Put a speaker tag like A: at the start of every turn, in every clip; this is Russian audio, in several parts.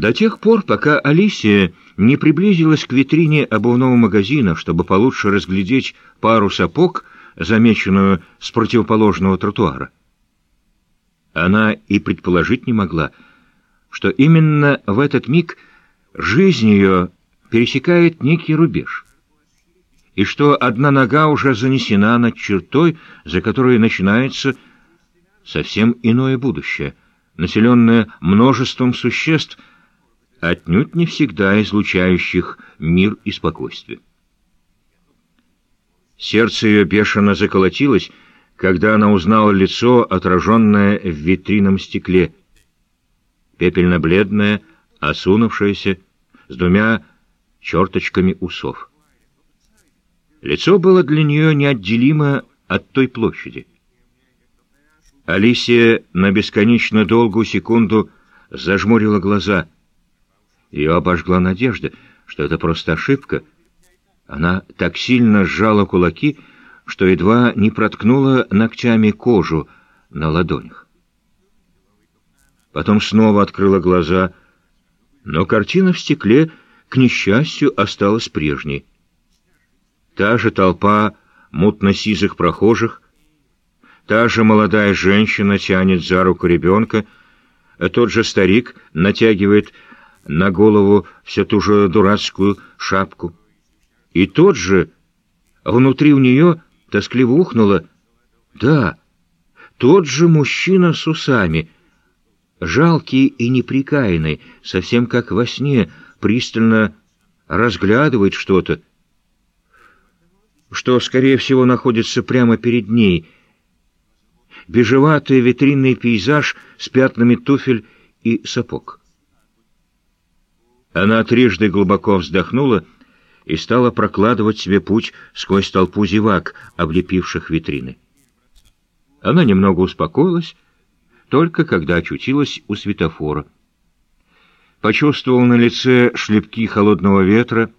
A: До тех пор, пока Алисия не приблизилась к витрине обувного магазина, чтобы получше разглядеть пару сапог, замеченную с противоположного тротуара. Она и предположить не могла, что именно в этот миг жизнь ее пересекает некий рубеж, и что одна нога уже занесена над чертой, за которой начинается совсем иное будущее, населенное множеством существ, отнюдь не всегда излучающих мир и спокойствие. Сердце ее бешено заколотилось, когда она узнала лицо, отраженное в витринном стекле, пепельно-бледное, осунувшееся, с двумя черточками усов. Лицо было для нее неотделимо от той площади. Алисия на бесконечно долгую секунду зажмурила глаза. Ее обожгла надежда, что это просто ошибка. Она так сильно сжала кулаки, что едва не проткнула ногтями кожу на ладонях. Потом снова открыла глаза, но картина в стекле, к несчастью, осталась прежней. Та же толпа мутно-сизых прохожих, та же молодая женщина тянет за руку ребенка, а тот же старик натягивает на голову все ту же дурацкую шапку. И тот же, внутри у нее тоскливо ухнуло, да, тот же мужчина с усами, жалкий и неприкаянный, совсем как во сне, пристально разглядывает что-то, что, скорее всего, находится прямо перед ней. Бежеватый витринный пейзаж с пятнами туфель и сапог. Она трижды глубоко вздохнула и стала прокладывать себе путь сквозь толпу зевак, облепивших витрины. Она немного успокоилась, только когда очутилась у светофора. Почувствовал на лице шлепки холодного ветра,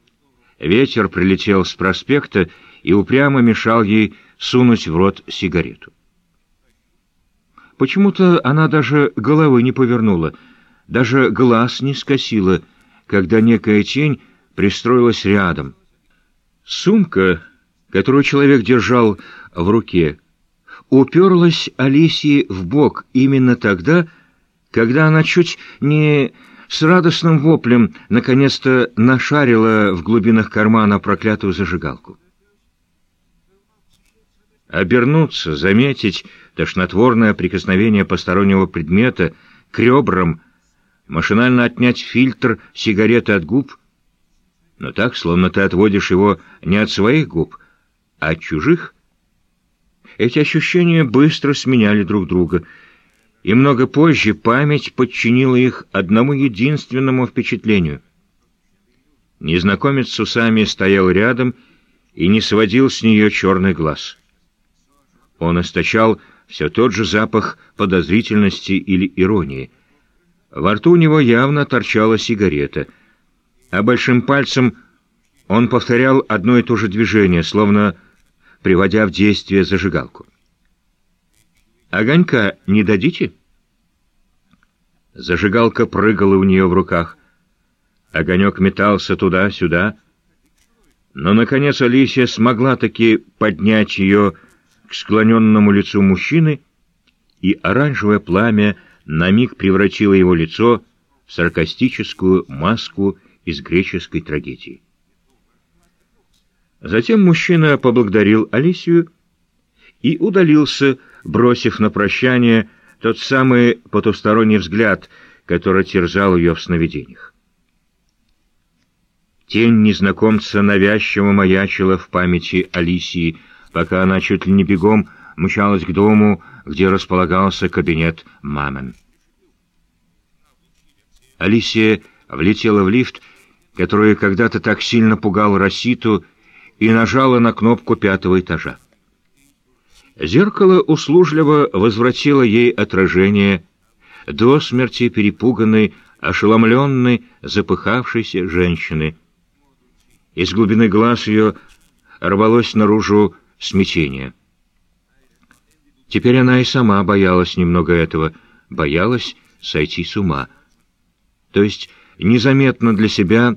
A: ветер прилетел с проспекта и упрямо мешал ей сунуть в рот сигарету. Почему-то она даже головы не повернула, даже глаз не скосила, когда некая тень пристроилась рядом. Сумка, которую человек держал в руке, уперлась Алисии в бок именно тогда, когда она чуть не с радостным воплем наконец-то нашарила в глубинах кармана проклятую зажигалку. Обернуться, заметить тошнотворное прикосновение постороннего предмета к ребрам, машинально отнять фильтр сигареты от губ, но так, словно ты отводишь его не от своих губ, а от чужих. Эти ощущения быстро сменяли друг друга, и много позже память подчинила их одному единственному впечатлению. Незнакомец с усами стоял рядом и не сводил с нее черный глаз — он источал все тот же запах подозрительности или иронии. Во рту у него явно торчала сигарета, а большим пальцем он повторял одно и то же движение, словно приводя в действие зажигалку. «Огонька не дадите?» Зажигалка прыгала у нее в руках. Огонек метался туда-сюда. Но, наконец, Алисия смогла таки поднять ее к склоненному лицу мужчины, и оранжевое пламя на миг превратило его лицо в саркастическую маску из греческой трагедии. Затем мужчина поблагодарил Алисию и удалился, бросив на прощание тот самый потусторонний взгляд, который терзал ее в сновидениях. Тень незнакомца навязчиво маячила в памяти Алисии, пока она чуть ли не бегом мчалась к дому, где располагался кабинет мамин. Алисия влетела в лифт, который когда-то так сильно пугал Роситу, и нажала на кнопку пятого этажа. Зеркало услужливо возвратило ей отражение до смерти перепуганной, ошеломленной, запыхавшейся женщины. Из глубины глаз ее рвалось наружу смятения. Теперь она и сама боялась немного этого, боялась сойти с ума. То есть незаметно для себя